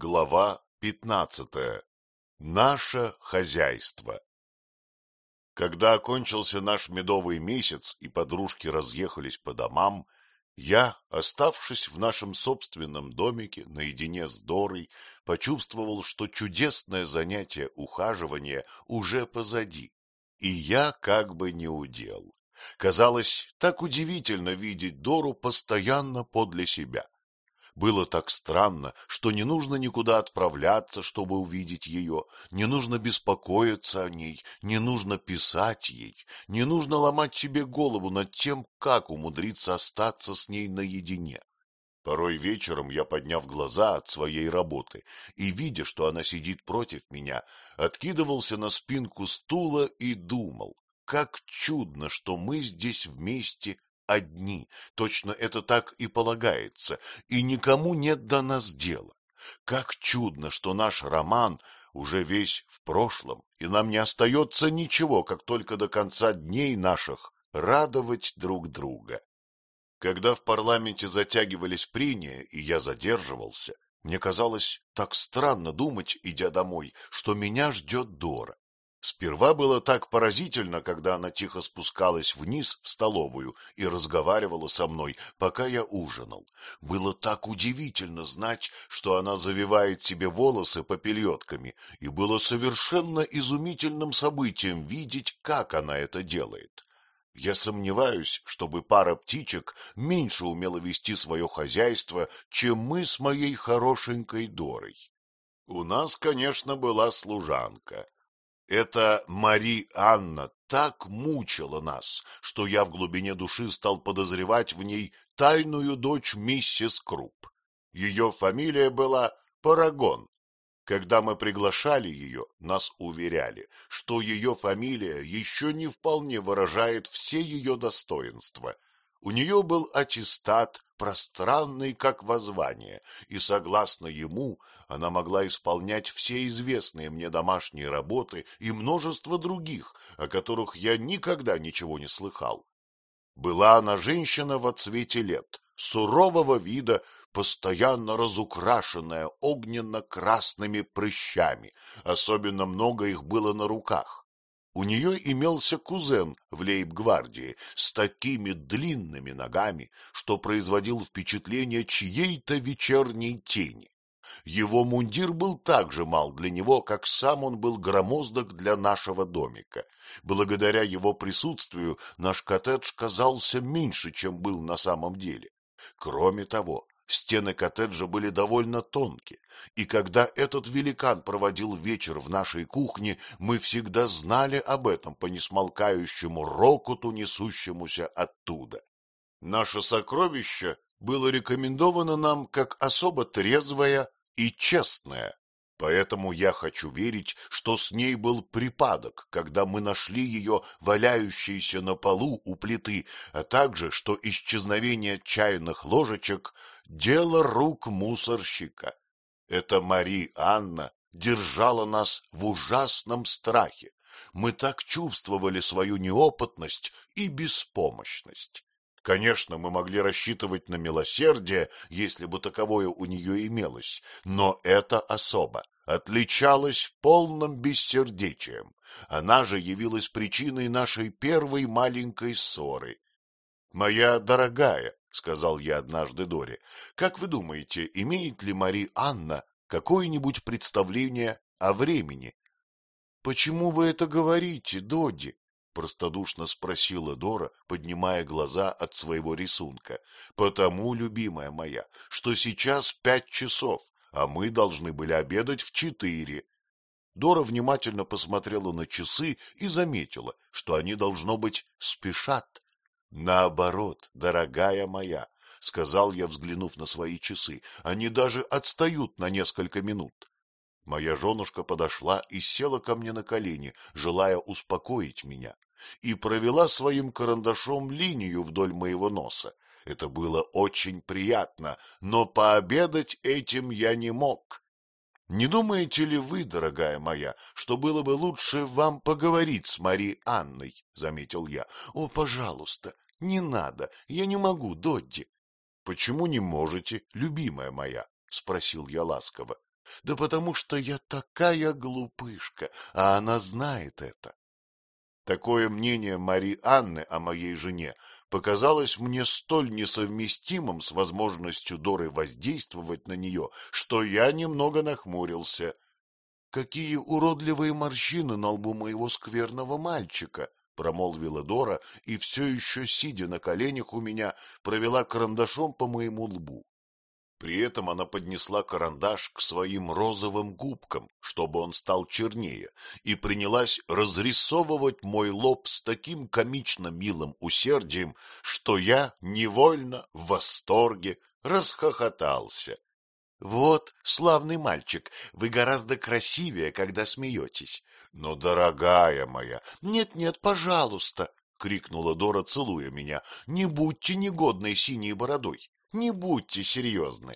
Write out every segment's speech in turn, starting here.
Глава пятнадцатая. Наше хозяйство. Когда окончился наш медовый месяц и подружки разъехались по домам, я, оставшись в нашем собственном домике наедине с Дорой, почувствовал, что чудесное занятие ухаживания уже позади, и я как бы не удел. Казалось, так удивительно видеть Дору постоянно подле себя. Было так странно, что не нужно никуда отправляться, чтобы увидеть ее, не нужно беспокоиться о ней, не нужно писать ей, не нужно ломать себе голову над тем, как умудриться остаться с ней наедине. Порой вечером я, подняв глаза от своей работы и, видя, что она сидит против меня, откидывался на спинку стула и думал, как чудно, что мы здесь вместе одни, точно это так и полагается, и никому нет до нас дела. Как чудно, что наш роман уже весь в прошлом, и нам не остается ничего, как только до конца дней наших радовать друг друга. Когда в парламенте затягивались прения, и я задерживался, мне казалось так странно думать, идя домой, что меня ждет Дора. Сперва было так поразительно, когда она тихо спускалась вниз в столовую и разговаривала со мной, пока я ужинал. Было так удивительно знать, что она завивает себе волосы попельотками, и было совершенно изумительным событием видеть, как она это делает. Я сомневаюсь, чтобы пара птичек меньше умела вести свое хозяйство, чем мы с моей хорошенькой Дорой. У нас, конечно, была служанка. Эта Мари Анна так мучила нас, что я в глубине души стал подозревать в ней тайную дочь миссис Круп. Ее фамилия была Парагон. Когда мы приглашали ее, нас уверяли, что ее фамилия еще не вполне выражает все ее достоинства — у нее был аттестат, пространный как воззвание, и, согласно ему, она могла исполнять все известные мне домашние работы и множество других, о которых я никогда ничего не слыхал. Была она женщина во цвете лет, сурового вида, постоянно разукрашенная огненно-красными прыщами, особенно много их было на руках. У нее имелся кузен в лейб-гвардии с такими длинными ногами, что производил впечатление чьей-то вечерней тени. Его мундир был так же мал для него, как сам он был громоздок для нашего домика. Благодаря его присутствию наш коттедж казался меньше, чем был на самом деле. Кроме того, Стены коттеджа были довольно тонкие, и когда этот великан проводил вечер в нашей кухне, мы всегда знали об этом по несмолкающему рокоту, несущемуся оттуда. Наше сокровище было рекомендовано нам как особо трезвое и честное, Поэтому я хочу верить, что с ней был припадок, когда мы нашли ее валяющейся на полу у плиты, а также, что исчезновение чайных ложечек — дело рук мусорщика. Эта Мари Анна держала нас в ужасном страхе. Мы так чувствовали свою неопытность и беспомощность. Конечно, мы могли рассчитывать на милосердие, если бы таковое у нее имелось, но эта особа отличалась полным бессердечием. Она же явилась причиной нашей первой маленькой ссоры. — Моя дорогая, — сказал я однажды Доре, — как вы думаете, имеет ли Мари Анна какое-нибудь представление о времени? — Почему вы это говорите, Додди? Простодушно спросила Дора, поднимая глаза от своего рисунка. — Потому, любимая моя, что сейчас пять часов, а мы должны были обедать в четыре. Дора внимательно посмотрела на часы и заметила, что они, должно быть, спешат. — Наоборот, дорогая моя, — сказал я, взглянув на свои часы, — они даже отстают на несколько минут. Моя женушка подошла и села ко мне на колени, желая успокоить меня и провела своим карандашом линию вдоль моего носа. Это было очень приятно, но пообедать этим я не мог. Не думаете ли вы, дорогая моя, что было бы лучше вам поговорить с Мари Анной? — заметил я. — О, пожалуйста, не надо, я не могу, Додди. — Почему не можете, любимая моя? — спросил я ласково. Да потому что я такая глупышка, а она знает это. Такое мнение Мари Анны о моей жене показалось мне столь несовместимым с возможностью Доры воздействовать на нее, что я немного нахмурился. Какие уродливые морщины на лбу моего скверного мальчика! — промолвила Дора и все еще, сидя на коленях у меня, провела карандашом по моему лбу. При этом она поднесла карандаш к своим розовым губкам, чтобы он стал чернее, и принялась разрисовывать мой лоб с таким комично милым усердием, что я невольно в восторге расхохотался. — Вот, славный мальчик, вы гораздо красивее, когда смеетесь. — Но, дорогая моя... Нет, — Нет-нет, пожалуйста, — крикнула Дора, целуя меня, — не будьте негодной синей бородой. Не будьте серьезны.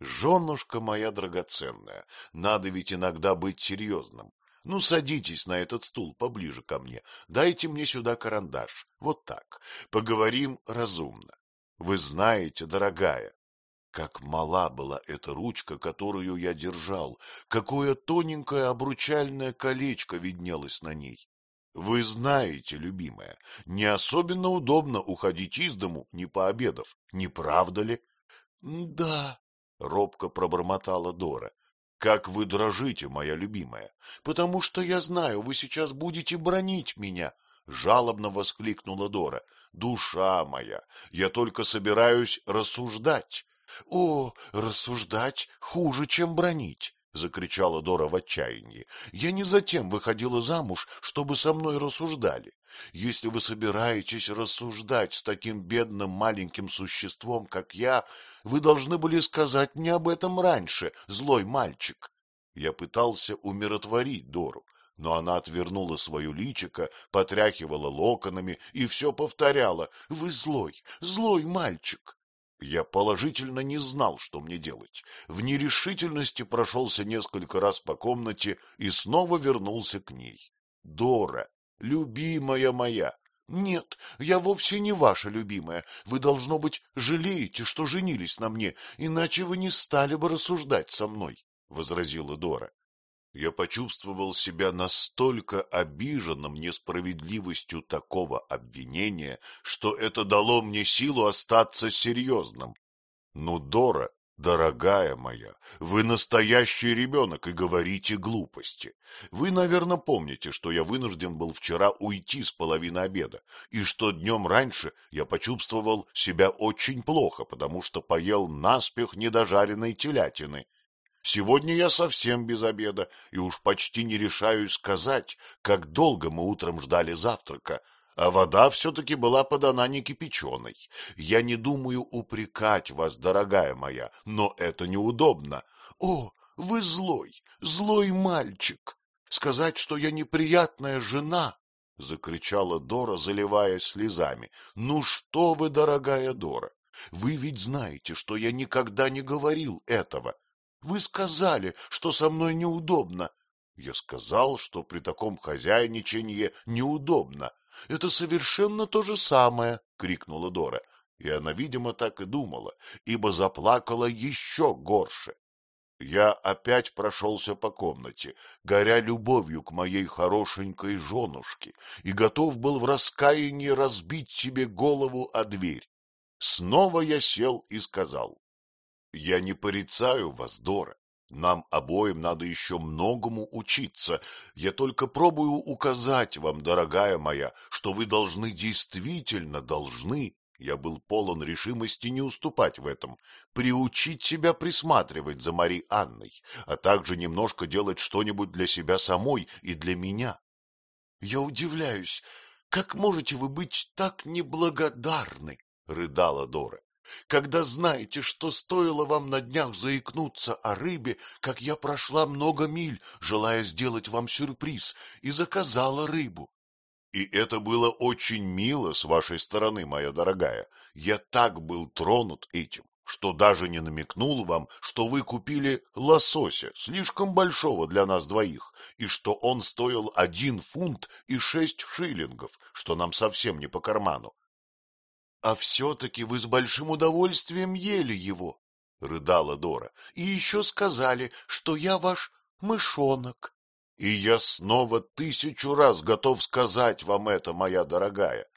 Женушка моя драгоценная, надо ведь иногда быть серьезным. Ну, садитесь на этот стул поближе ко мне, дайте мне сюда карандаш. Вот так. Поговорим разумно. Вы знаете, дорогая, как мала была эта ручка, которую я держал, какое тоненькое обручальное колечко виднелось на ней. Вы знаете, любимая, не особенно удобно уходить из дому, не пообедав, не правда ли? — Да, — робко пробормотала Дора. — Как вы дрожите, моя любимая, потому что я знаю, вы сейчас будете бронить меня, — жалобно воскликнула Дора. — Душа моя, я только собираюсь рассуждать. — О, рассуждать хуже, чем бронить. — закричала Дора в отчаянии. — Я не затем выходила замуж, чтобы со мной рассуждали. Если вы собираетесь рассуждать с таким бедным маленьким существом, как я, вы должны были сказать мне об этом раньше, злой мальчик. Я пытался умиротворить Дору, но она отвернула свое личико, потряхивала локонами и все повторяла. — Вы злой, злой мальчик. Я положительно не знал, что мне делать. В нерешительности прошелся несколько раз по комнате и снова вернулся к ней. Дора, любимая моя, нет, я вовсе не ваша любимая. Вы, должно быть, жалеете, что женились на мне, иначе вы не стали бы рассуждать со мной, — возразила Дора. Я почувствовал себя настолько обиженным несправедливостью такого обвинения, что это дало мне силу остаться серьезным. Ну, Дора, дорогая моя, вы настоящий ребенок и говорите глупости. Вы, наверное, помните, что я вынужден был вчера уйти с половины обеда, и что днем раньше я почувствовал себя очень плохо, потому что поел наспех недожаренной телятины. Сегодня я совсем без обеда и уж почти не решаюсь сказать, как долго мы утром ждали завтрака, а вода все-таки была подана не кипяченой. Я не думаю упрекать вас, дорогая моя, но это неудобно. О, вы злой, злой мальчик! Сказать, что я неприятная жена, — закричала Дора, заливаясь слезами. — Ну что вы, дорогая Дора, вы ведь знаете, что я никогда не говорил этого. Вы сказали, что со мной неудобно. Я сказал, что при таком хозяйничании неудобно. Это совершенно то же самое, — крикнула Дора. И она, видимо, так и думала, ибо заплакала еще горше. Я опять прошелся по комнате, горя любовью к моей хорошенькой женушке, и готов был в раскаянии разбить себе голову о дверь. Снова я сел и сказал. Я не порицаю вас, Дора. Нам обоим надо еще многому учиться. Я только пробую указать вам, дорогая моя, что вы должны, действительно должны, я был полон решимости не уступать в этом, приучить себя присматривать за Мари Анной, а также немножко делать что-нибудь для себя самой и для меня. Я удивляюсь, как можете вы быть так неблагодарны, — рыдала Дора когда знаете, что стоило вам на днях заикнуться о рыбе, как я прошла много миль, желая сделать вам сюрприз, и заказала рыбу. И это было очень мило с вашей стороны, моя дорогая. Я так был тронут этим, что даже не намекнул вам, что вы купили лосося, слишком большого для нас двоих, и что он стоил один фунт и шесть шиллингов, что нам совсем не по карману. А все-таки вы с большим удовольствием ели его. рыдала Дора. — И еще сказали, что я ваш мышонок. И я снова тысячу раз готов сказать вам это, моя дорогая.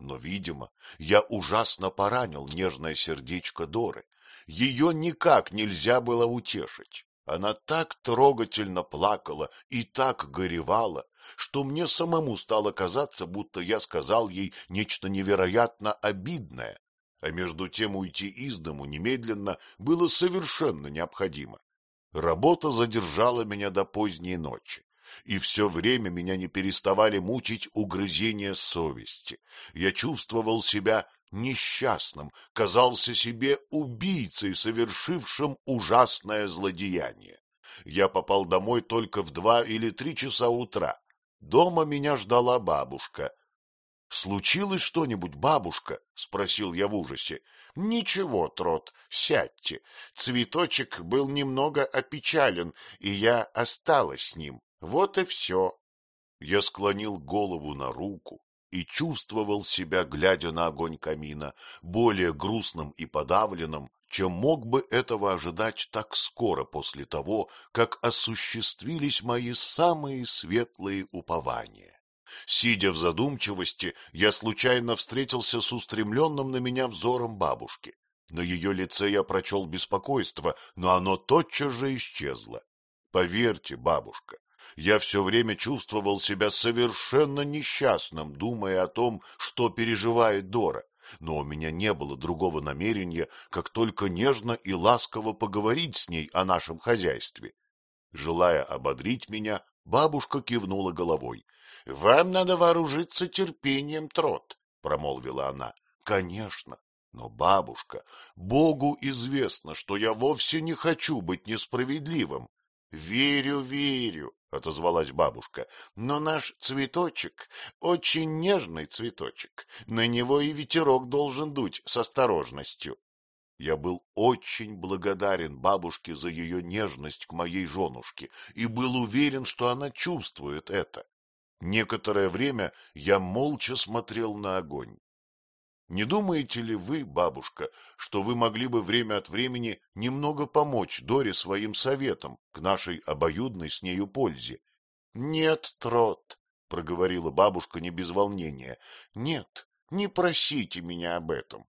Но, видимо, я ужасно поранил нежное сердечко Доры. Ее никак нельзя было утешить. Она так трогательно плакала и так горевала, что мне самому стало казаться, будто я сказал ей нечто невероятно обидное, а между тем уйти из дому немедленно было совершенно необходимо. Работа задержала меня до поздней ночи, и все время меня не переставали мучить угрызения совести. Я чувствовал себя несчастным, казался себе убийцей, совершившим ужасное злодеяние. Я попал домой только в два или три часа утра. Дома меня ждала бабушка. — Случилось что-нибудь, бабушка? — спросил я в ужасе. — Ничего, Трот, сядьте. Цветочек был немного опечален, и я осталась с ним. Вот и все. Я склонил голову на руку и чувствовал себя, глядя на огонь камина, более грустным и подавленным, чем мог бы этого ожидать так скоро после того, как осуществились мои самые светлые упования. Сидя в задумчивости, я случайно встретился с устремленным на меня взором бабушки. На ее лице я прочел беспокойство, но оно тотчас же исчезло. Поверьте, бабушка, я все время чувствовал себя совершенно несчастным, думая о том, что переживает Дора, но у меня не было другого намерения, как только нежно и ласково поговорить с ней о нашем хозяйстве. Желая ободрить меня, бабушка кивнула головой. — Вам надо вооружиться терпением, Трот, — промолвила она. — Конечно. Но, бабушка, Богу известно, что я вовсе не хочу быть несправедливым. — Верю, верю, — отозвалась бабушка, — но наш цветочек очень нежный цветочек. На него и ветерок должен дуть с осторожностью. Я был очень благодарен бабушке за ее нежность к моей женушке и был уверен, что она чувствует это. Некоторое время я молча смотрел на огонь. Не думаете ли вы, бабушка, что вы могли бы время от времени немного помочь Доре своим советом к нашей обоюдной с нею пользе? — Нет, Трот, — проговорила бабушка не без волнения, — нет, не просите меня об этом.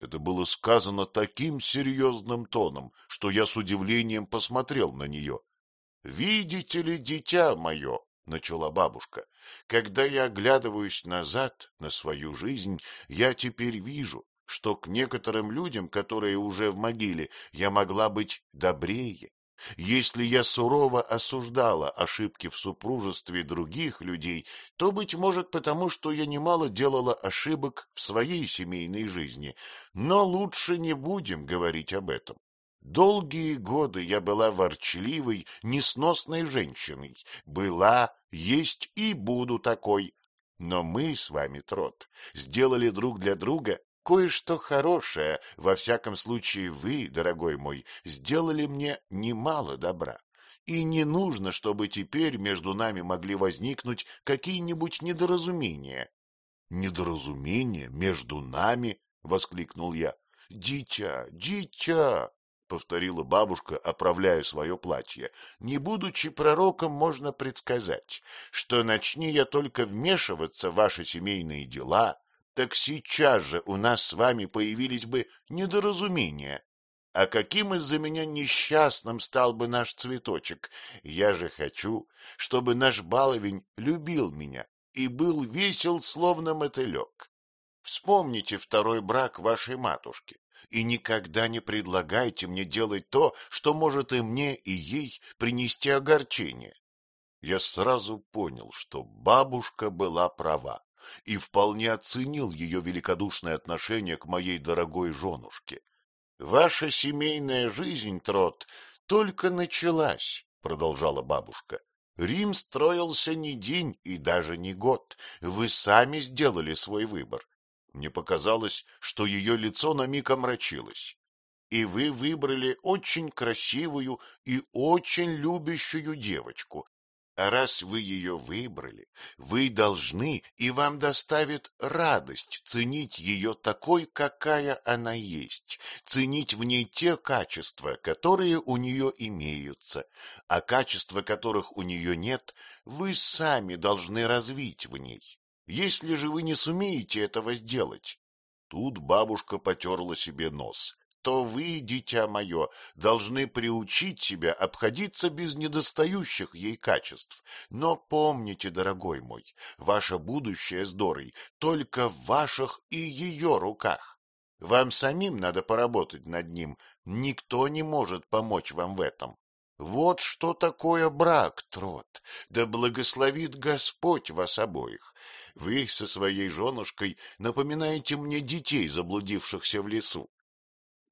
Это было сказано таким серьезным тоном, что я с удивлением посмотрел на нее. — Видите ли, дитя мое, — начала бабушка, — когда я оглядываюсь назад на свою жизнь, я теперь вижу, что к некоторым людям, которые уже в могиле, я могла быть добрее. Если я сурово осуждала ошибки в супружестве других людей, то, быть может, потому что я немало делала ошибок в своей семейной жизни, но лучше не будем говорить об этом. Долгие годы я была ворчливой, несносной женщиной. Была, есть и буду такой. Но мы с вами, Трот, сделали друг для друга кое-что хорошее. Во всяком случае, вы, дорогой мой, сделали мне немало добра. И не нужно, чтобы теперь между нами могли возникнуть какие-нибудь недоразумения. — Недоразумения между нами? — воскликнул я. — Дитя, дитя! Повторила бабушка, оправляя свое платье. Не будучи пророком, можно предсказать, что начни я только вмешиваться в ваши семейные дела, так сейчас же у нас с вами появились бы недоразумения. А каким из-за меня несчастным стал бы наш цветочек? Я же хочу, чтобы наш баловень любил меня и был весел, словно мотылек. Вспомните второй брак вашей матушки и никогда не предлагайте мне делать то, что может и мне, и ей принести огорчение. Я сразу понял, что бабушка была права и вполне оценил ее великодушное отношение к моей дорогой женушке. — Ваша семейная жизнь, Трот, только началась, — продолжала бабушка. — Рим строился не день и даже не год. Вы сами сделали свой выбор. Мне показалось, что ее лицо на миг омрачилось. И вы выбрали очень красивую и очень любящую девочку. А раз вы ее выбрали, вы должны, и вам доставит радость ценить ее такой, какая она есть, ценить в ней те качества, которые у нее имеются, а качества, которых у нее нет, вы сами должны развить в ней. Если же вы не сумеете этого сделать, Тут бабушка потерла себе нос то вы, дитя мое, должны приучить себя обходиться без недостающих ей качеств. Но помните, дорогой мой, ваше будущее с Дорой только в ваших и ее руках. Вам самим надо поработать над ним, никто не может помочь вам в этом. Вот что такое брак, Трот, да благословит Господь вас обоих. Вы со своей женушкой напоминаете мне детей, заблудившихся в лесу.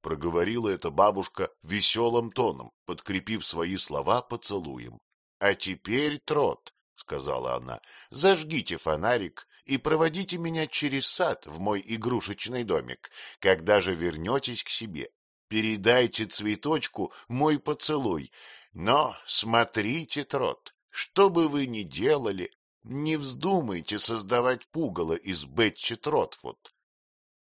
Проговорила эта бабушка веселым тоном, подкрепив свои слова поцелуем. — А теперь, Трот, — сказала она, — зажгите фонарик и проводите меня через сад в мой игрушечный домик. Когда же вернетесь к себе, передайте цветочку мой поцелуй. Но смотрите, Трот, что бы вы ни делали, не вздумайте создавать пугало из Бетчи Тротфуд.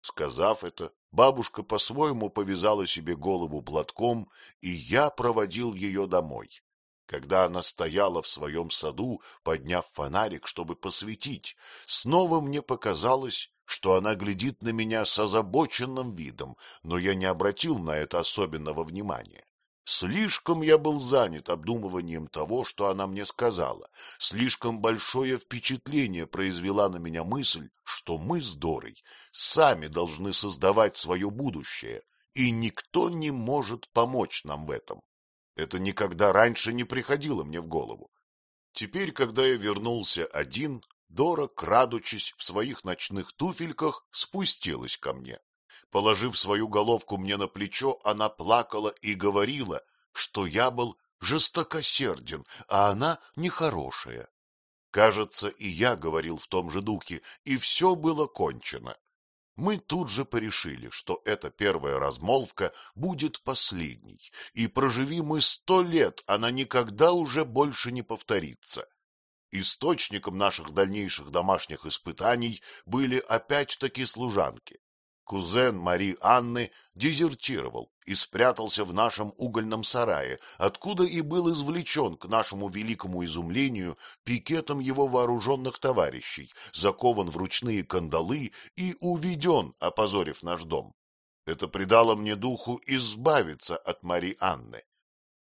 Сказав это, Бабушка по-своему повязала себе голову платком, и я проводил ее домой. Когда она стояла в своем саду, подняв фонарик, чтобы посветить, снова мне показалось, что она глядит на меня с озабоченным видом, но я не обратил на это особенного внимания. Слишком я был занят обдумыванием того, что она мне сказала. Слишком большое впечатление произвела на меня мысль, что мы с Дорой сами должны создавать свое будущее, и никто не может помочь нам в этом. Это никогда раньше не приходило мне в голову. Теперь, когда я вернулся один, Дора, крадучись в своих ночных туфельках, спустилась ко мне. Положив свою головку мне на плечо, она плакала и говорила, что я был жестокосерден, а она нехорошая. Кажется, и я говорил в том же духе, и все было кончено. Мы тут же порешили, что эта первая размолвка будет последней, и проживи мы сто лет, она никогда уже больше не повторится. Источником наших дальнейших домашних испытаний были опять-таки служанки. Кузен Мари Анны дезертировал и спрятался в нашем угольном сарае, откуда и был извлечен, к нашему великому изумлению, пикетом его вооруженных товарищей, закован в ручные кандалы и уведен, опозорив наш дом. Это придало мне духу избавиться от Мари Анны.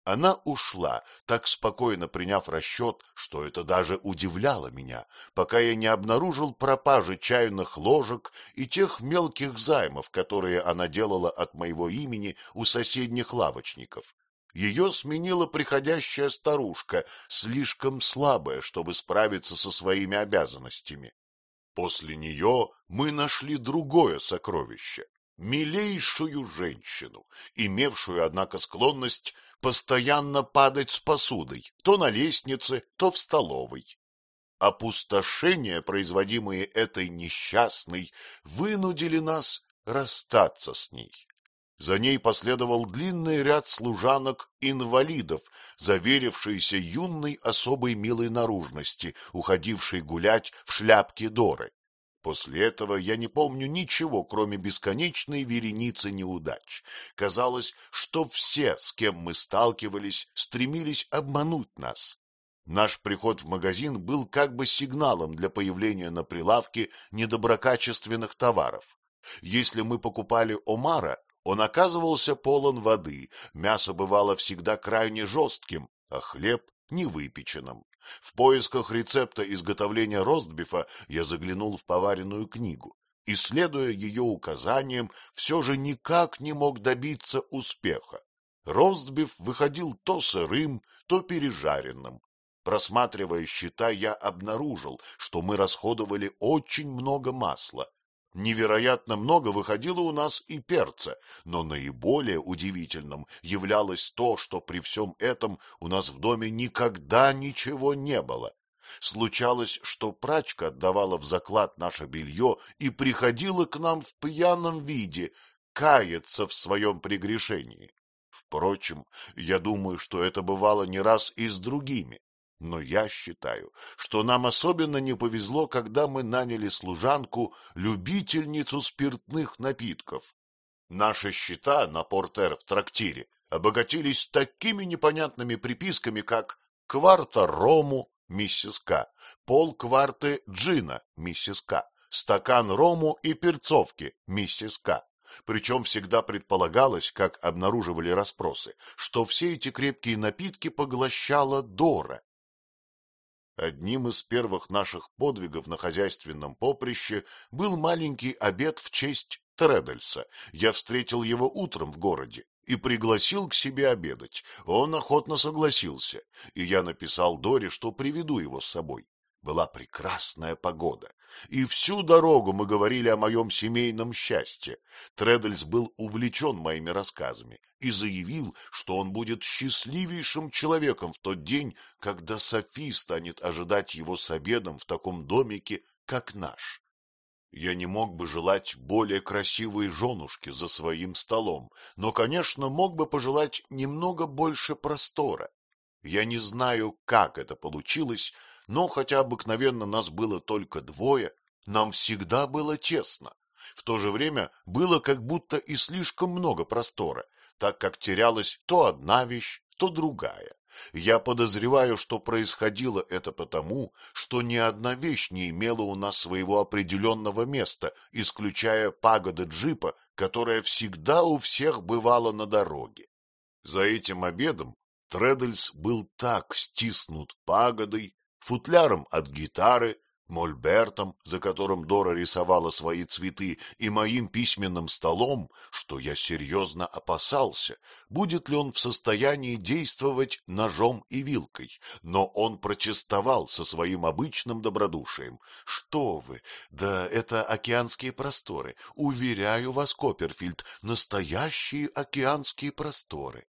Она ушла, так спокойно приняв расчет, что это даже удивляло меня, пока я не обнаружил пропажи чайных ложек и тех мелких займов, которые она делала от моего имени у соседних лавочников. Ее сменила приходящая старушка, слишком слабая, чтобы справиться со своими обязанностями. После нее мы нашли другое сокровище — милейшую женщину, имевшую, однако, склонность постоянно падать с посудой, то на лестнице, то в столовой. Опустошения, производимые этой несчастной, вынудили нас расстаться с ней. За ней последовал длинный ряд служанок-инвалидов, заверившиеся юной особой милой наружности, уходившей гулять в шляпке Доры. После этого я не помню ничего, кроме бесконечной вереницы неудач. Казалось, что все, с кем мы сталкивались, стремились обмануть нас. Наш приход в магазин был как бы сигналом для появления на прилавке недоброкачественных товаров. Если мы покупали омара, он оказывался полон воды, мясо бывало всегда крайне жестким, а хлеб — невыпеченным. В поисках рецепта изготовления ростбифа я заглянул в поваренную книгу и, следуя ее указаниям, все же никак не мог добиться успеха. Ростбиф выходил то сырым, то пережаренным. Просматривая счета, я обнаружил, что мы расходовали очень много масла, Невероятно много выходило у нас и перца, но наиболее удивительным являлось то, что при всем этом у нас в доме никогда ничего не было. Случалось, что прачка отдавала в заклад наше белье и приходила к нам в пьяном виде, каяться в своем прегрешении. Впрочем, я думаю, что это бывало не раз и с другими. Но я считаю, что нам особенно не повезло, когда мы наняли служанку, любительницу спиртных напитков. Наши счета на портер в трактире обогатились такими непонятными приписками, как кварта рому, миссис К, полкварты джина, миссис К, стакан рому и перцовки, миссис К. Причем всегда предполагалось, как обнаруживали расспросы, что все эти крепкие напитки поглощала Дора. Одним из первых наших подвигов на хозяйственном поприще был маленький обед в честь Тредельса. Я встретил его утром в городе и пригласил к себе обедать. Он охотно согласился, и я написал Доре, что приведу его с собой. Была прекрасная погода, и всю дорогу мы говорили о моем семейном счастье. Тредельс был увлечен моими рассказами и заявил, что он будет счастливейшим человеком в тот день, когда Софи станет ожидать его с обедом в таком домике, как наш. Я не мог бы желать более красивой женушки за своим столом, но, конечно, мог бы пожелать немного больше простора. Я не знаю, как это получилось, но хотя обыкновенно нас было только двое, нам всегда было тесно. В то же время было как будто и слишком много простора, так как терялась то одна вещь, то другая. Я подозреваю, что происходило это потому, что ни одна вещь не имела у нас своего определенного места, исключая пагоды джипа, которая всегда у всех бывала на дороге. За этим обедом Тредельс был так стиснут пагодой, футляром от гитары, мольбертом, за которым Дора рисовала свои цветы, и моим письменным столом, что я серьезно опасался, будет ли он в состоянии действовать ножом и вилкой. Но он протестовал со своим обычным добродушием. — Что вы, да это океанские просторы. Уверяю вас, Копперфильд, настоящие океанские просторы.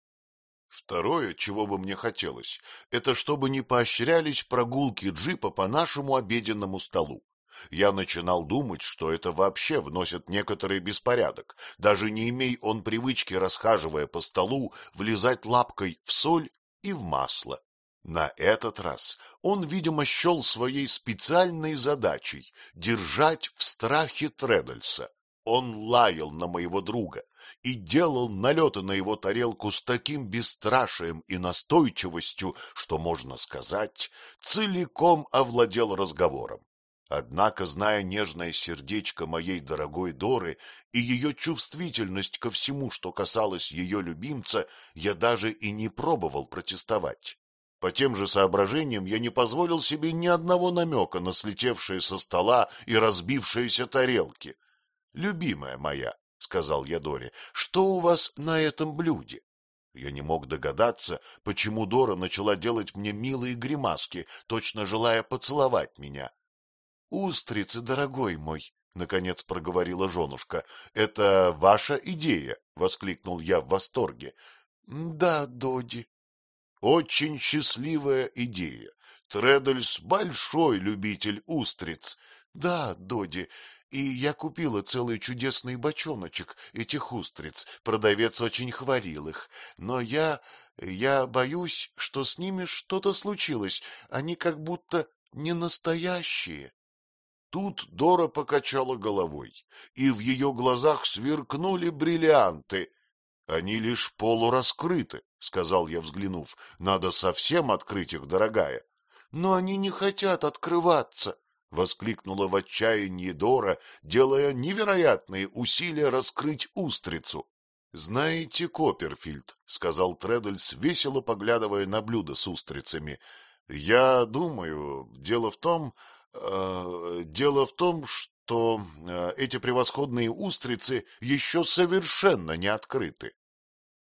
Второе, чего бы мне хотелось, это чтобы не поощрялись прогулки джипа по нашему обеденному столу. Я начинал думать, что это вообще вносит некоторый беспорядок, даже не имей он привычки, расхаживая по столу, влезать лапкой в соль и в масло. На этот раз он, видимо, счел своей специальной задачей держать в страхе Тредальса. Он лаял на моего друга и делал налеты на его тарелку с таким бесстрашием и настойчивостью, что, можно сказать, целиком овладел разговором. Однако, зная нежное сердечко моей дорогой Доры и ее чувствительность ко всему, что касалось ее любимца, я даже и не пробовал протестовать. По тем же соображениям я не позволил себе ни одного намека на слетевшие со стола и разбившиеся тарелки, Любимая моя, — сказал я Доре, — что у вас на этом блюде? Я не мог догадаться, почему Дора начала делать мне милые гримаски, точно желая поцеловать меня. — Устрицы, дорогой мой, — наконец проговорила женушка, — это ваша идея, — воскликнул я в восторге. — Да, Доди. — Очень счастливая идея. Тредельс — большой любитель устриц. — Да, Доди, и я купила целый чудесный бочоночек этих устриц. Продавец очень хвалил их. Но я... я боюсь, что с ними что-то случилось. Они как будто не настоящие. Тут Дора покачала головой, и в ее глазах сверкнули бриллианты. — Они лишь полураскрыты, — сказал я, взглянув. — Надо совсем открыть их, дорогая. — Но они не хотят открываться, — воскликнула в отчаянии Дора, делая невероятные усилия раскрыть устрицу. — Знаете, Копперфильд, — сказал Треддельс, весело поглядывая на блюдо с устрицами, — я думаю, дело в том... Э, дело в том, что э, эти превосходные устрицы еще совершенно не открыты.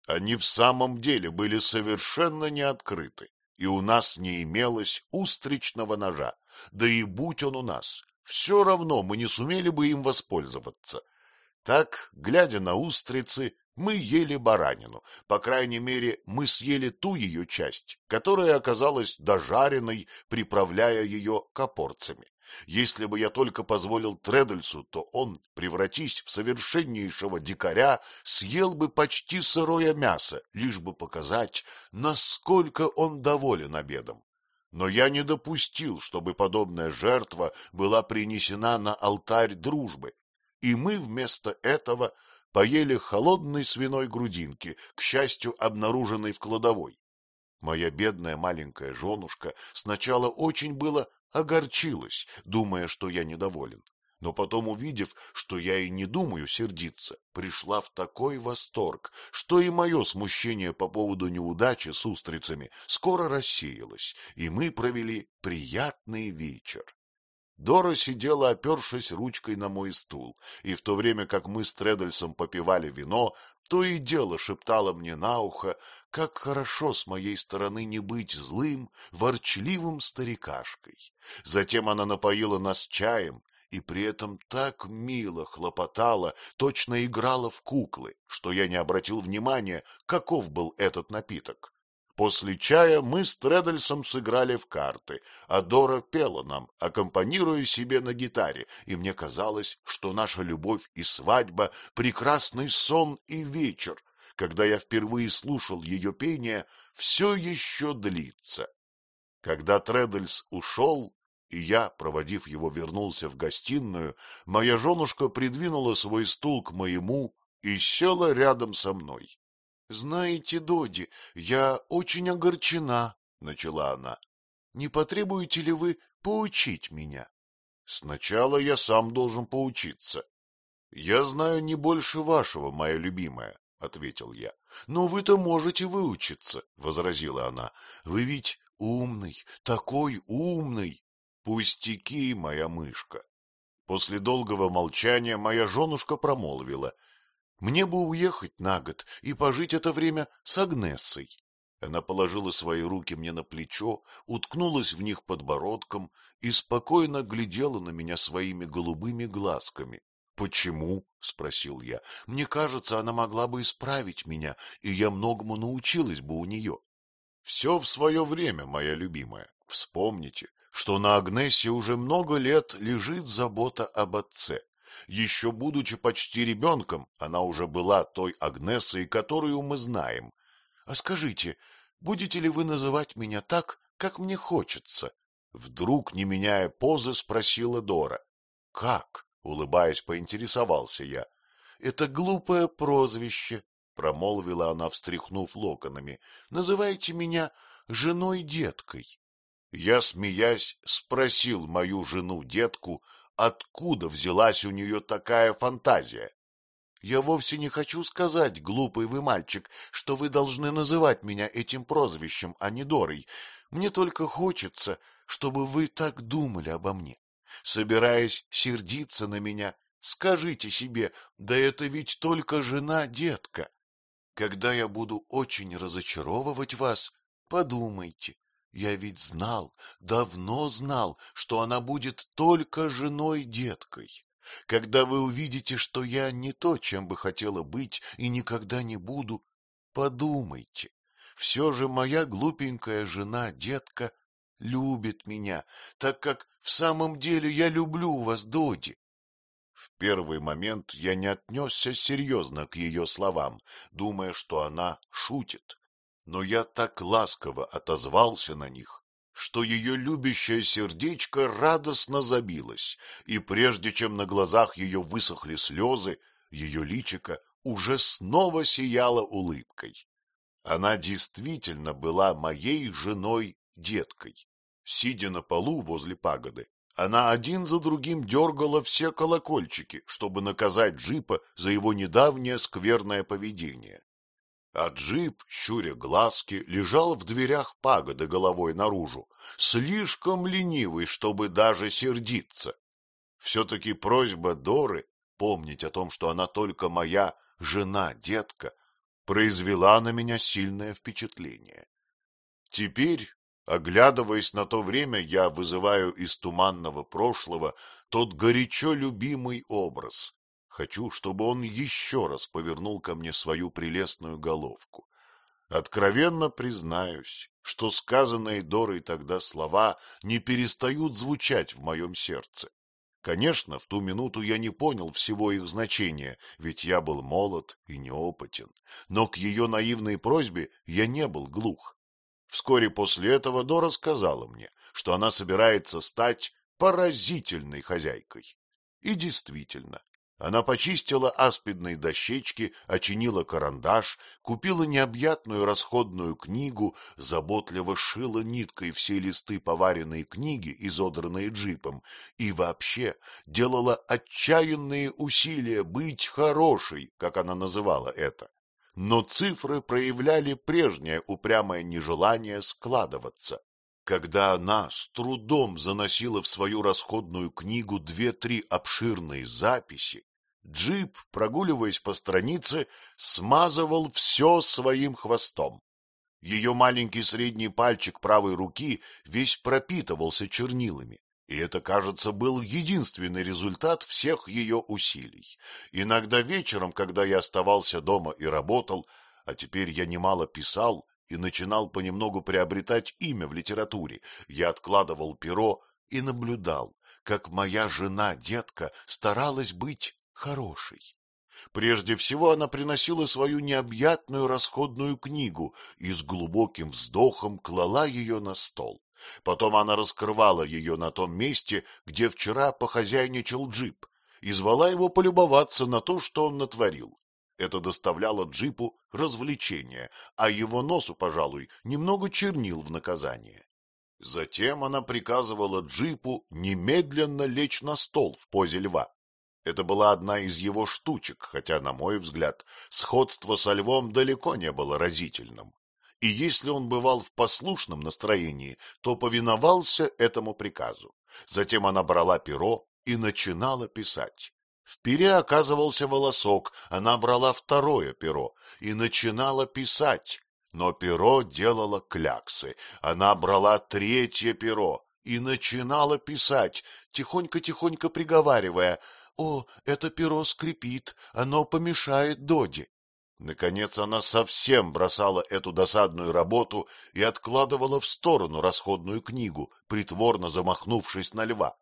Они в самом деле были совершенно не открыты и у нас не имелось устричного ножа, да и будь он у нас, все равно мы не сумели бы им воспользоваться. Так, глядя на устрицы, мы ели баранину, по крайней мере, мы съели ту ее часть, которая оказалась дожаренной, приправляя ее капорцами. Если бы я только позволил Тредельсу, то он, превратись в совершеннейшего дикаря, съел бы почти сырое мясо, лишь бы показать, насколько он доволен обедом. но я не допустил, чтобы подобная жертва была принесена на алтарь дружбы, и мы вместо этого поели холодной свиной грудинки, к счастью, обнаруженной в кладовой. Моя бедная маленькая женушка сначала очень было огорчилась, думая, что я недоволен но потом, увидев, что я и не думаю сердиться, пришла в такой восторг, что и мое смущение по поводу неудачи с устрицами скоро рассеялось, и мы провели приятный вечер. Дора сидела, опершись ручкой на мой стул, и в то время как мы с Тредальсом попивали вино, то и дело шептала мне на ухо, как хорошо с моей стороны не быть злым, ворчливым старикашкой. Затем она напоила нас чаем и при этом так мило хлопотала, точно играла в куклы, что я не обратил внимания, каков был этот напиток. После чая мы с Тредальсом сыграли в карты, а Дора пела нам, аккомпанируя себе на гитаре, и мне казалось, что наша любовь и свадьба — прекрасный сон и вечер. Когда я впервые слушал ее пение, все еще длится. Когда Тредальс ушел, и я, проводив его, вернулся в гостиную, моя женушка придвинула свой стул к моему и села рядом со мной. — Знаете, Доди, я очень огорчена, — начала она. — Не потребуете ли вы поучить меня? — Сначала я сам должен поучиться. — Я знаю не больше вашего, моя любимая, — ответил я. — Но вы-то можете выучиться, — возразила она. — Вы ведь умный, такой умный. Пустяки, моя мышка. После долгого молчания моя женушка промолвила. Мне бы уехать на год и пожить это время с Агнессой. Она положила свои руки мне на плечо, уткнулась в них подбородком и спокойно глядела на меня своими голубыми глазками. — Почему? — спросил я. — Мне кажется, она могла бы исправить меня, и я многому научилась бы у нее. — Все в свое время, моя любимая. Вспомните, что на Агнессе уже много лет лежит забота об отце. Еще будучи почти ребенком, она уже была той Агнессой, которую мы знаем. А скажите, будете ли вы называть меня так, как мне хочется? Вдруг, не меняя позы, спросила Дора. — Как? — улыбаясь, поинтересовался я. — Это глупое прозвище, — промолвила она, встряхнув локонами. — Называйте меня женой-деткой. Я, смеясь, спросил мою жену-детку, откуда взялась у нее такая фантазия. — Я вовсе не хочу сказать, глупый вы мальчик, что вы должны называть меня этим прозвищем, а не Дорой. Мне только хочется, чтобы вы так думали обо мне. Собираясь сердиться на меня, скажите себе, да это ведь только жена-детка. Когда я буду очень разочаровывать вас, подумайте, я ведь знал, давно знал, что она будет только женой-деткой. Когда вы увидите, что я не то, чем бы хотела быть и никогда не буду, подумайте. Все же моя глупенькая жена-детка любит меня, так как в самом деле я люблю вас, Доди. В первый момент я не отнесся серьезно к ее словам, думая, что она шутит но я так ласково отозвался на них, что ее любящее сердечко радостно забилось, и прежде чем на глазах ее высохли слезы, ее личико уже снова сияло улыбкой. Она действительно была моей женой-деткой. Сидя на полу возле пагоды, она один за другим дергала все колокольчики, чтобы наказать Джипа за его недавнее скверное поведение а джип, щуря глазки, лежал в дверях пагоды головой наружу, слишком ленивый, чтобы даже сердиться. Все-таки просьба Доры помнить о том, что она только моя жена-детка, произвела на меня сильное впечатление. Теперь, оглядываясь на то время, я вызываю из туманного прошлого тот горячо любимый образ, Хочу, чтобы он еще раз повернул ко мне свою прелестную головку. Откровенно признаюсь, что сказанные Дорой тогда слова не перестают звучать в моем сердце. Конечно, в ту минуту я не понял всего их значения, ведь я был молод и неопытен, но к ее наивной просьбе я не был глух. Вскоре после этого Дора сказала мне, что она собирается стать поразительной хозяйкой. И действительно, она почистила аспидные дощечки, очинила карандаш, купила необъятную расходную книгу, заботливо шила ниткой все листы поваренной книги, изодранные джипом, и вообще делала отчаянные усилия быть хорошей, как она называла это. Но цифры проявляли прежнее упрямое нежелание складываться. Когда она с трудом заносила в свою расходную книгу две-три обширные записи, Джип, прогуливаясь по странице, смазывал все своим хвостом. Ее маленький средний пальчик правой руки весь пропитывался чернилами, и это, кажется, был единственный результат всех ее усилий. Иногда вечером, когда я оставался дома и работал, а теперь я немало писал, и начинал понемногу приобретать имя в литературе. Я откладывал перо и наблюдал, как моя жена, детка, старалась быть хорошей. Прежде всего она приносила свою необъятную расходную книгу и с глубоким вздохом клала ее на стол. Потом она раскрывала ее на том месте, где вчера похозяйничал джип, и звала его полюбоваться на то, что он натворил. Это доставляло джипу развлечение, а его носу, пожалуй, немного чернил в наказание. Затем она приказывала джипу немедленно лечь на стол в позе льва. Это была одна из его штучек, хотя, на мой взгляд, сходство со львом далеко не было разительным. И если он бывал в послушном настроении, то повиновался этому приказу. Затем она брала перо и начинала писать. В пере оказывался волосок, она брала второе перо и начинала писать, но перо делало кляксы. Она брала третье перо и начинала писать, тихонько-тихонько приговаривая, «О, это перо скрипит, оно помешает Доди». Наконец она совсем бросала эту досадную работу и откладывала в сторону расходную книгу, притворно замахнувшись на льва.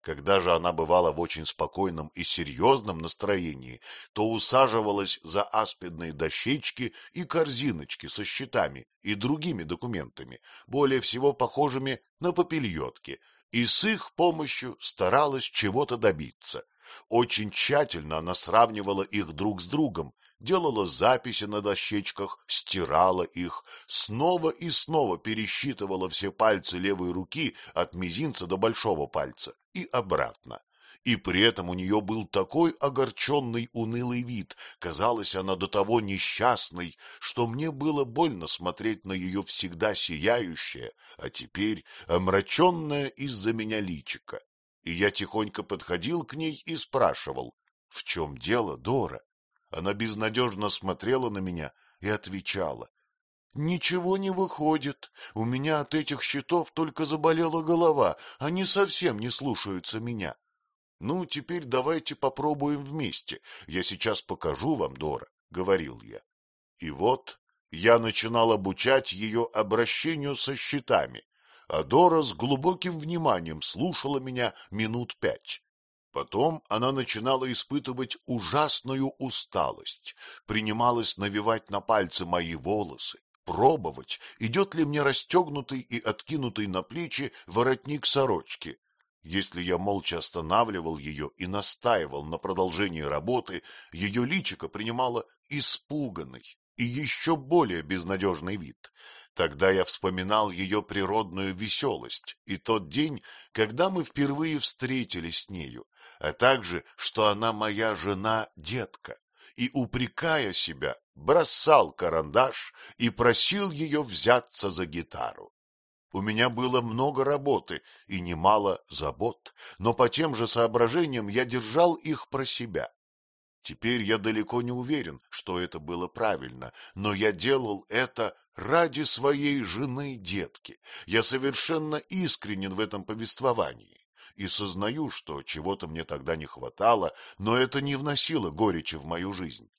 Когда же она бывала в очень спокойном и серьезном настроении, то усаживалась за аспидные дощечки и корзиночки со счетами и другими документами, более всего похожими на попельотки, и с их помощью старалась чего-то добиться. Очень тщательно она сравнивала их друг с другом, делала записи на дощечках, стирала их, снова и снова пересчитывала все пальцы левой руки от мизинца до большого пальца и обратно. И при этом у нее был такой огорченный унылый вид, казалось, она до того несчастной, что мне было больно смотреть на ее всегда сияющее, а теперь омраченное из-за меня личико. И я тихонько подходил к ней и спрашивал, в чем дело, Дора? Она безнадежно смотрела на меня и отвечала. — Ничего не выходит. У меня от этих счетов только заболела голова. Они совсем не слушаются меня. Ну, теперь давайте попробуем вместе. Я сейчас покажу вам, Дора, — говорил я. И вот я начинал обучать ее обращению со счетами, а Дора с глубоким вниманием слушала меня минут пять. Потом она начинала испытывать ужасную усталость, принималась навивать на пальцы мои волосы, пробовать, идет ли мне расстегнутый и откинутый на плечи воротник сорочки. Если я молча останавливал ее и настаивал на продолжении работы, ее личико принимало испуганный и еще более безнадежный вид. Тогда я вспоминал ее природную веселость и тот день, когда мы впервые встретились с нею, а также, что она моя жена-детка, и, упрекая себя, бросал карандаш и просил ее взяться за гитару. У меня было много работы и немало забот, но по тем же соображениям я держал их про себя. Теперь я далеко не уверен, что это было правильно, но я делал это ради своей жены-детки. Я совершенно искренен в этом повествовании и сознаю, что чего-то мне тогда не хватало, но это не вносило горечи в мою жизнь.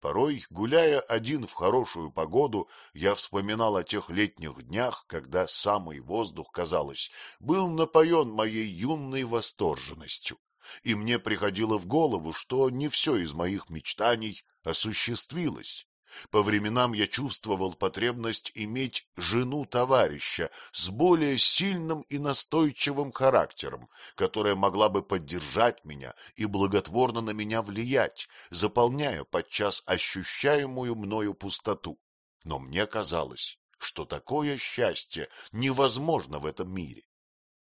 Порой, гуляя один в хорошую погоду, я вспоминал о тех летних днях, когда самый воздух, казалось, был напоен моей юной восторженностью, и мне приходило в голову, что не все из моих мечтаний осуществилось, По временам я чувствовал потребность иметь жену-товарища с более сильным и настойчивым характером, которая могла бы поддержать меня и благотворно на меня влиять, заполняя подчас ощущаемую мною пустоту. Но мне казалось, что такое счастье невозможно в этом мире.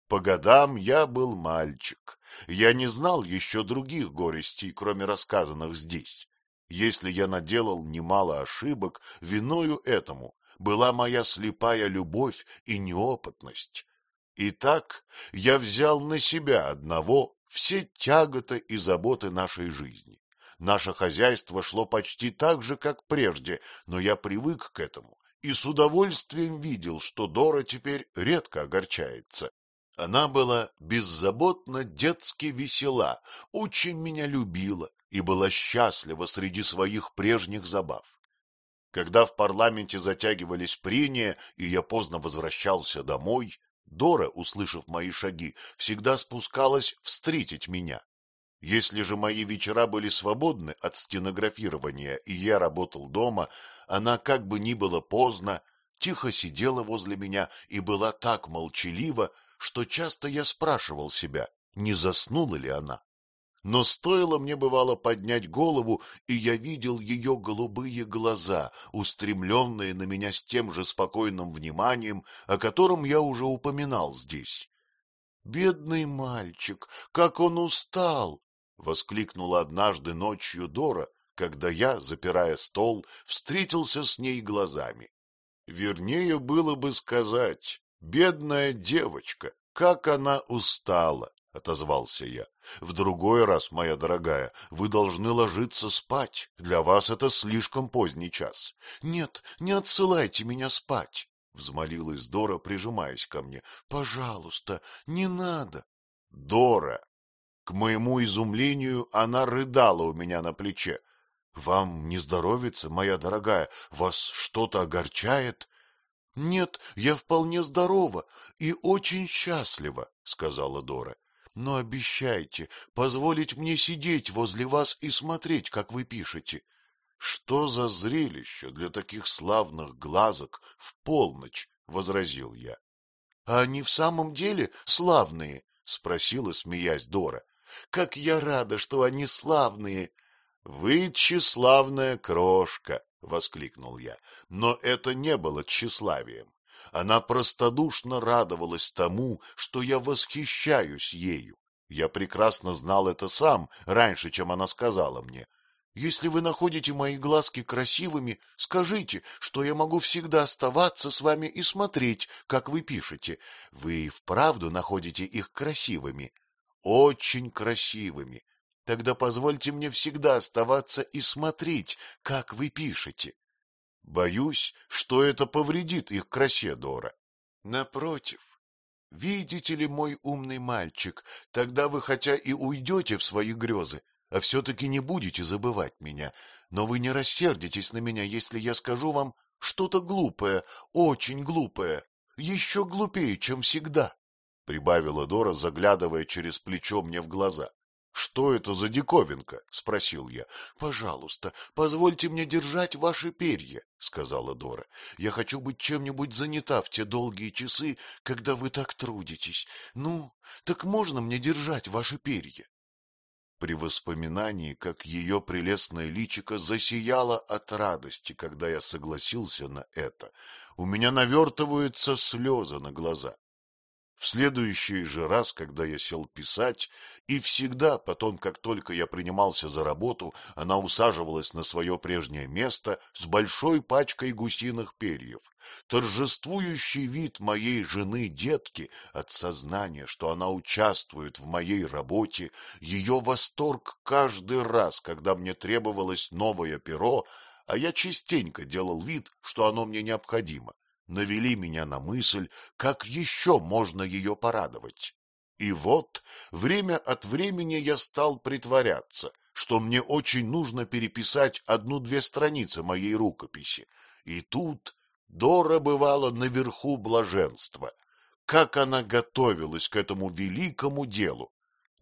По годам я был мальчик. Я не знал еще других горестей, кроме рассказанных здесь. Если я наделал немало ошибок, виною этому была моя слепая любовь и неопытность. Итак, я взял на себя одного все тяготы и заботы нашей жизни. Наше хозяйство шло почти так же, как прежде, но я привык к этому и с удовольствием видел, что Дора теперь редко огорчается. Она была беззаботно детски весела, очень меня любила и была счастлива среди своих прежних забав. Когда в парламенте затягивались прения, и я поздно возвращался домой, Дора, услышав мои шаги, всегда спускалась встретить меня. Если же мои вечера были свободны от стенографирования, и я работал дома, она, как бы ни было поздно, тихо сидела возле меня и была так молчалива, что часто я спрашивал себя, не заснула ли она. Но стоило мне, бывало, поднять голову, и я видел ее голубые глаза, устремленные на меня с тем же спокойным вниманием, о котором я уже упоминал здесь. — Бедный мальчик, как он устал! — воскликнула однажды ночью Дора, когда я, запирая стол, встретился с ней глазами. Вернее было бы сказать, бедная девочка, как она устала! — отозвался я. — В другой раз, моя дорогая, вы должны ложиться спать. Для вас это слишком поздний час. — Нет, не отсылайте меня спать, — взмолилась Дора, прижимаясь ко мне. — Пожалуйста, не надо. — Дора! К моему изумлению она рыдала у меня на плече. — Вам не здоровится, моя дорогая? Вас что-то огорчает? — Нет, я вполне здорова и очень счастлива, — сказала Дора но обещайте позволить мне сидеть возле вас и смотреть, как вы пишете. Что за зрелище для таких славных глазок в полночь, — возразил я. — А они в самом деле славные? — спросила, смеясь Дора. — Как я рада, что они славные! — Вы тщеславная крошка! — воскликнул я. Но это не было тщеславием. Она простодушно радовалась тому, что я восхищаюсь ею. Я прекрасно знал это сам, раньше, чем она сказала мне. Если вы находите мои глазки красивыми, скажите, что я могу всегда оставаться с вами и смотреть, как вы пишете. Вы вправду находите их красивыми? Очень красивыми. Тогда позвольте мне всегда оставаться и смотреть, как вы пишете. Боюсь, что это повредит их красе, Дора. Напротив, видите ли, мой умный мальчик, тогда вы хотя и уйдете в свои грезы, а все-таки не будете забывать меня, но вы не рассердитесь на меня, если я скажу вам что-то глупое, очень глупое, еще глупее, чем всегда, — прибавила Дора, заглядывая через плечо мне в глаза. — Что это за диковинка? — спросил я. — Пожалуйста, позвольте мне держать ваши перья, — сказала Дора. — Я хочу быть чем-нибудь занята в те долгие часы, когда вы так трудитесь. Ну, так можно мне держать ваши перья? При воспоминании, как ее прелестное личико засияло от радости, когда я согласился на это, у меня навертываются слезы на глаза. В следующий же раз, когда я сел писать, и всегда потом, как только я принимался за работу, она усаживалась на свое прежнее место с большой пачкой гусиных перьев. Торжествующий вид моей жены-детки от сознания, что она участвует в моей работе, ее восторг каждый раз, когда мне требовалось новое перо, а я частенько делал вид, что оно мне необходимо навели меня на мысль, как еще можно ее порадовать. И вот время от времени я стал притворяться, что мне очень нужно переписать одну-две страницы моей рукописи. И тут Дора бывала наверху блаженства. Как она готовилась к этому великому делу!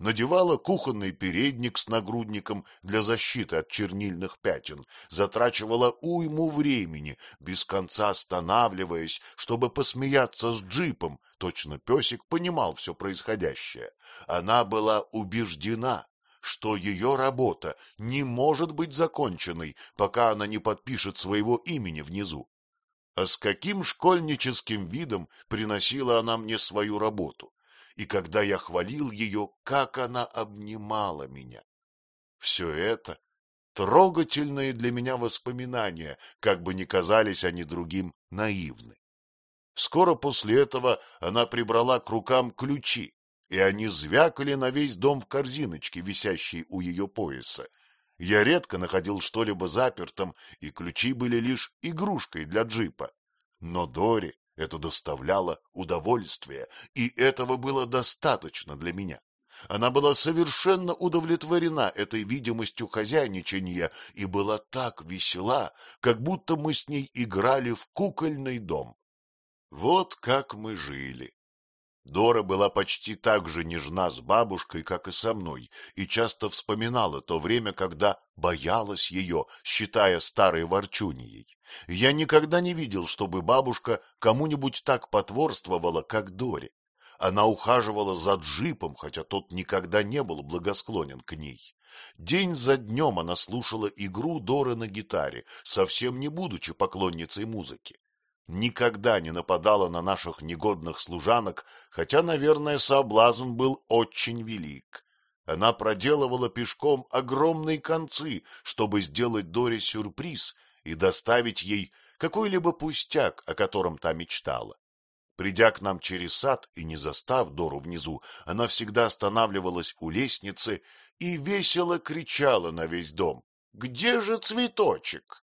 Надевала кухонный передник с нагрудником для защиты от чернильных пятен, затрачивала уйму времени, без конца останавливаясь, чтобы посмеяться с джипом, точно песик понимал все происходящее. Она была убеждена, что ее работа не может быть законченной, пока она не подпишет своего имени внизу. А с каким школьническим видом приносила она мне свою работу? И когда я хвалил ее, как она обнимала меня. Все это трогательные для меня воспоминания, как бы ни казались они другим наивны. Скоро после этого она прибрала к рукам ключи, и они звякали на весь дом в корзиночке, висящей у ее пояса. Я редко находил что-либо запертым, и ключи были лишь игрушкой для джипа. Но Дори это доставляло удовольствие, и этого было достаточно для меня. Она была совершенно удовлетворена этой видимостью хозяйничания и была так весела, как будто мы с ней играли в кукольный дом. Вот как мы жили. Дора была почти так же нежна с бабушкой, как и со мной, и часто вспоминала то время, когда боялась ее, считая старой ворчуньей. Я никогда не видел, чтобы бабушка кому-нибудь так потворствовала, как Доре. Она ухаживала за джипом, хотя тот никогда не был благосклонен к ней. День за днем она слушала игру Доры на гитаре, совсем не будучи поклонницей музыки никогда не нападала на наших негодных служанок, хотя, наверное, соблазн был очень велик. Она проделывала пешком огромные концы, чтобы сделать Доре сюрприз и доставить ей какой-либо пустяк, о котором та мечтала. Придя к нам через сад и не застав Дору внизу, она всегда останавливалась у лестницы и весело кричала на весь дом. — Где же цветочек?